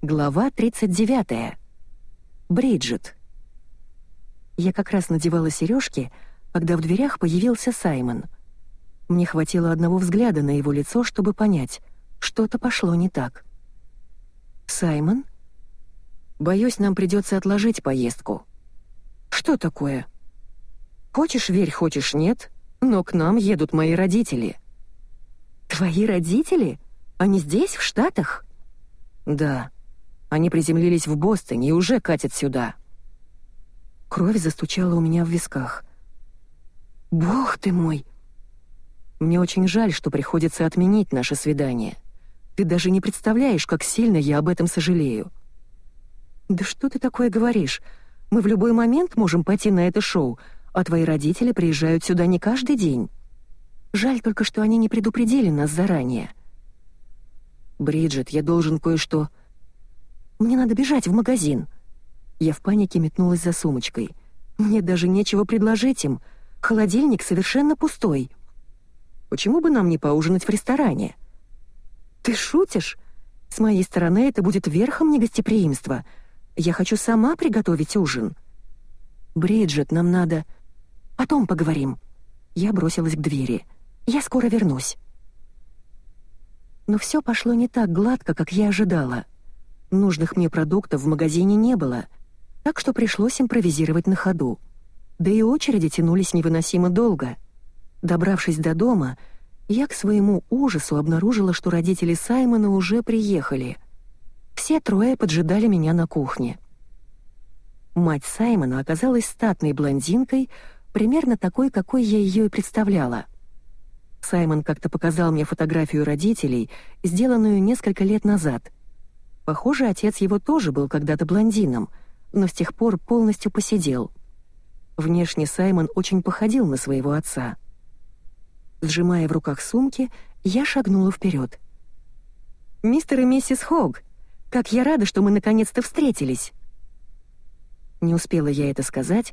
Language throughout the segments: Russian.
Глава 39. Бриджит. Я как раз надевала сережки, когда в дверях появился Саймон. Мне хватило одного взгляда на его лицо, чтобы понять, что-то пошло не так. «Саймон?» «Боюсь, нам придется отложить поездку». «Что такое?» «Хочешь верь, хочешь нет, но к нам едут мои родители». «Твои родители? Они здесь, в Штатах?» «Да», они приземлились в Бостоне и уже катят сюда. Кровь застучала у меня в висках. «Бог ты мой!» «Мне очень жаль, что приходится отменить наше свидание. Ты даже не представляешь, как сильно я об этом сожалею». «Да что ты такое говоришь? Мы в любой момент можем пойти на это шоу, а твои родители приезжают сюда не каждый день. Жаль только, что они не предупредили нас заранее». «Бриджит, я должен кое-что...» Мне надо бежать в магазин». Я в панике метнулась за сумочкой. Мне даже нечего предложить им. Холодильник совершенно пустой. Почему бы нам не поужинать в ресторане? Ты шутишь? С моей стороны это будет верхом негостеприимства. Я хочу сама приготовить ужин. Бриджит, нам надо... Потом поговорим. Я бросилась к двери. Я скоро вернусь. Но все пошло не так гладко, как я ожидала. Нужных мне продуктов в магазине не было, так что пришлось импровизировать на ходу. Да и очереди тянулись невыносимо долго. Добравшись до дома, я к своему ужасу обнаружила, что родители Саймона уже приехали. Все трое поджидали меня на кухне. Мать Саймона оказалась статной блондинкой, примерно такой, какой я ее и представляла. Саймон как-то показал мне фотографию родителей, сделанную несколько лет назад — Похоже, отец его тоже был когда-то блондином, но с тех пор полностью посидел. Внешне Саймон очень походил на своего отца. Сжимая в руках сумки, я шагнула вперед. «Мистер и миссис Хог, как я рада, что мы наконец-то встретились!» Не успела я это сказать,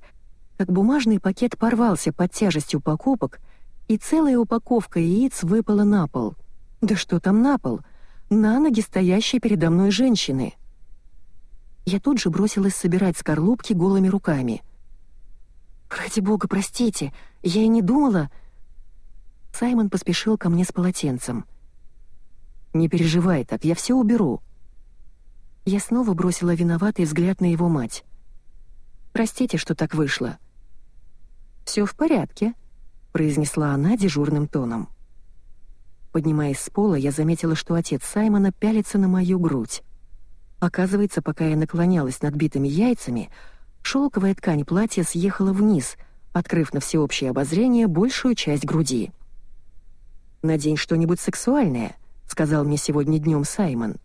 как бумажный пакет порвался под тяжестью покупок, и целая упаковка яиц выпала на пол. Да что там на пол — на ноги стоящей передо мной женщины. Я тут же бросилась собирать скорлупки голыми руками. «Ради бога, простите, я и не думала...» Саймон поспешил ко мне с полотенцем. «Не переживай так, я все уберу». Я снова бросила виноватый взгляд на его мать. «Простите, что так вышло». «Все в порядке», — произнесла она дежурным тоном. Поднимаясь с пола, я заметила, что отец Саймона пялится на мою грудь. Оказывается, пока я наклонялась над битыми яйцами, шелковая ткань платья съехала вниз, открыв на всеобщее обозрение большую часть груди. «Надень что-нибудь сексуальное», — сказал мне сегодня днем Саймон.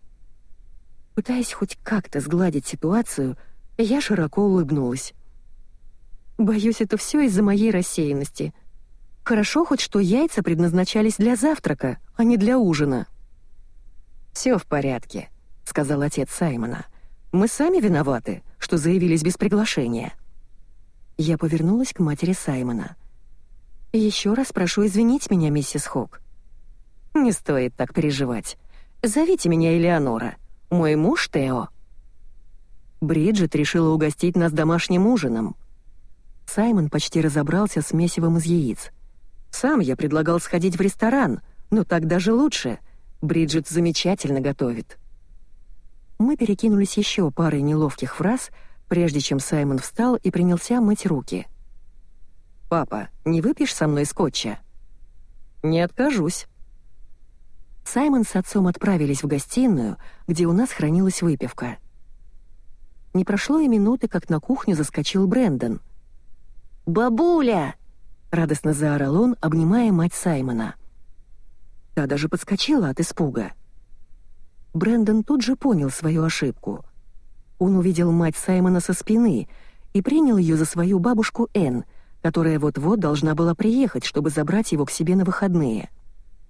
Пытаясь хоть как-то сгладить ситуацию, я широко улыбнулась. «Боюсь, это все из-за моей рассеянности», Хорошо хоть, что яйца предназначались для завтрака, а не для ужина. «Все в порядке», — сказал отец Саймона. «Мы сами виноваты, что заявились без приглашения». Я повернулась к матери Саймона. «Еще раз прошу извинить меня, миссис Хок». «Не стоит так переживать. Зовите меня Элеонора. Мой муж Тео». Бриджит решила угостить нас домашним ужином. Саймон почти разобрался с месивом из яиц — сам я предлагал сходить в ресторан, но так даже лучше. Бриджит замечательно готовит. Мы перекинулись еще парой неловких фраз, прежде чем Саймон встал и принялся мыть руки. «Папа, не выпьешь со мной скотча?» «Не откажусь». Саймон с отцом отправились в гостиную, где у нас хранилась выпивка. Не прошло и минуты, как на кухню заскочил Брэндон. «Бабуля!» — радостно заорал он, обнимая мать Саймона. Та даже подскочила от испуга. Брэндон тут же понял свою ошибку. Он увидел мать Саймона со спины и принял ее за свою бабушку Энн, которая вот-вот должна была приехать, чтобы забрать его к себе на выходные.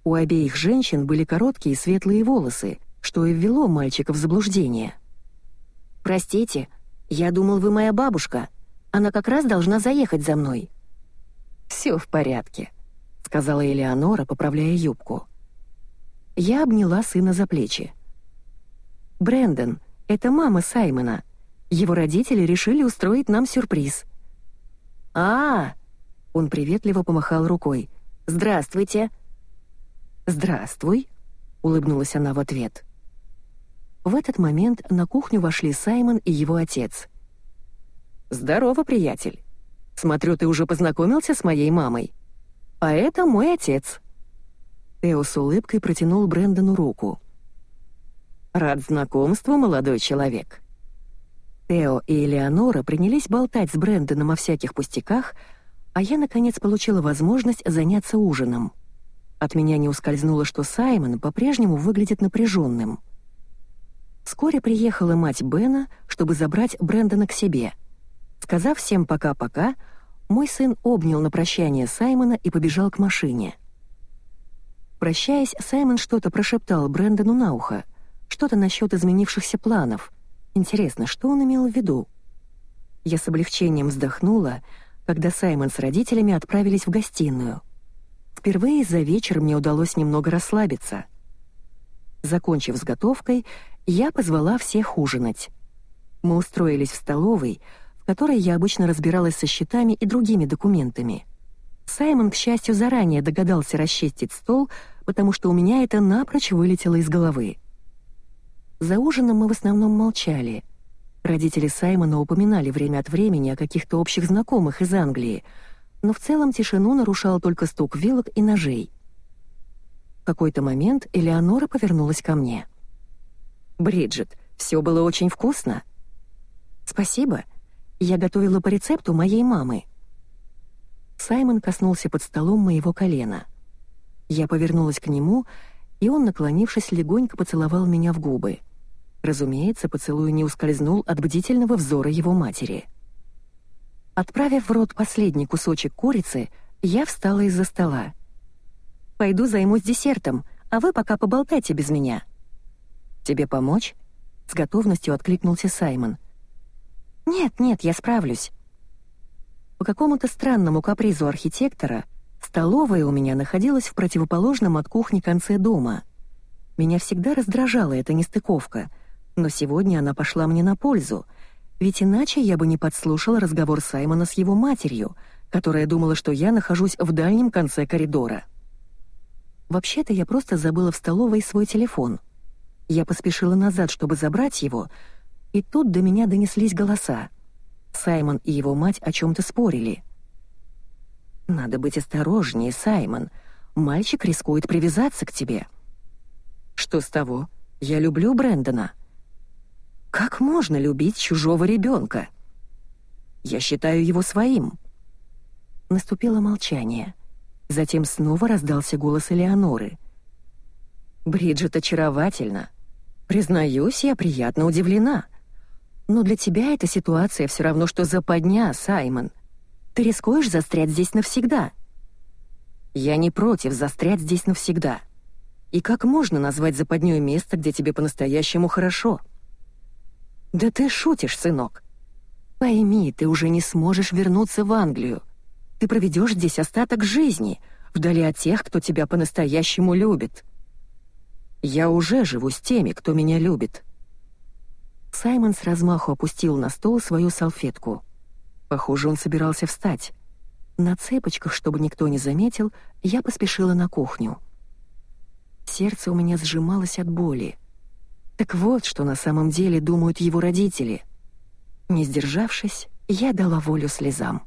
У обеих женщин были короткие светлые волосы, что и ввело мальчика в заблуждение. «Простите, я думал, вы моя бабушка. Она как раз должна заехать за мной», «Все в порядке», — сказала Элеонора, поправляя юбку. Я обняла сына за плечи. «Брэндон, Это мама Саймона. Его родители решили устроить нам сюрприз». «А-а-а!» Он приветливо помахал рукой. «Здравствуйте!» «Здравствуй!» — улыбнулась она в ответ. В этот момент на кухню вошли Саймон и его отец. «Здорово, приятель. Смотрю, ты уже познакомился с моей мамой. А это мой отец». Тео с улыбкой протянул Брэндону руку. «Рад знакомству, молодой человек». Тео и Элеонора принялись болтать с Брэндоном о всяких пустяках, а я, наконец, получила возможность заняться ужином. От меня не ускользнуло, что Саймон по-прежнему выглядит напряженным. Вскоре приехала мать Бена, чтобы забрать Брэндона к себе — Сказав всем пока-пока, мой сын обнял на прощание Саймона и побежал к машине. Прощаясь, Саймон что-то прошептал Брэндону на ухо, что-то насчет изменившихся планов. Интересно, что он имел в виду? Я с облегчением вздохнула, когда Саймон с родителями отправились в гостиную. Впервые за вечер мне удалось немного расслабиться. Закончив с готовкой, я позвала всех ужинать. Мы устроились в столовой, в которой я обычно разбиралась со счетами и другими документами. Саймон, к счастью, заранее догадался расчистить стол, потому что у меня это напрочь вылетело из головы. За ужином мы в основном молчали. Родители Саймона упоминали время от времени о каких-то общих знакомых из Англии, но в целом тишину нарушал только стук вилок и ножей. В какой-то момент Элеонора повернулась ко мне. «Бриджит, все было очень вкусно». «Спасибо», я готовила по рецепту моей мамы». Саймон коснулся под столом моего колена. Я повернулась к нему, и он, наклонившись, легонько поцеловал меня в губы. Разумеется, поцелуй не ускользнул от бдительного взора его матери. Отправив в рот последний кусочек курицы, я встала из-за стола. «Пойду займусь десертом, а вы пока поболтайте без меня». «Тебе помочь?» — с готовностью откликнулся Саймон — «Нет, нет, я справлюсь». По какому-то странному капризу архитектора столовая у меня находилась в противоположном от кухни конце дома. Меня всегда раздражала эта нестыковка, но сегодня она пошла мне на пользу, ведь иначе я бы не подслушала разговор Саймона с его матерью, которая думала, что я нахожусь в дальнем конце коридора. Вообще-то я просто забыла в столовой свой телефон. Я поспешила назад, чтобы забрать его, и тут до меня донеслись голоса. Саймон и его мать о чем-то спорили. «Надо быть осторожнее, Саймон. Мальчик рискует привязаться к тебе». «Что с того? Я люблю Брэндона». «Как можно любить чужого ребенка?» «Я считаю его своим». Наступило молчание. Затем снова раздался голос Элеоноры. «Бриджит очаровательна. Признаюсь, я приятно удивлена». Но для тебя эта ситуация все равно, что западня, Саймон. Ты рискуешь застрять здесь навсегда. Я не против застрять здесь навсегда. И как можно назвать западнёй место, где тебе по-настоящему хорошо? Да ты шутишь, сынок. Пойми, ты уже не сможешь вернуться в Англию. Ты проведешь здесь остаток жизни, вдали от тех, кто тебя по-настоящему любит. Я уже живу с теми, кто меня любит. Саймон с размаху опустил на стол свою салфетку. Похоже, он собирался встать. На цепочках, чтобы никто не заметил, я поспешила на кухню. Сердце у меня сжималось от боли. Так вот, что на самом деле думают его родители. Не сдержавшись, я дала волю слезам.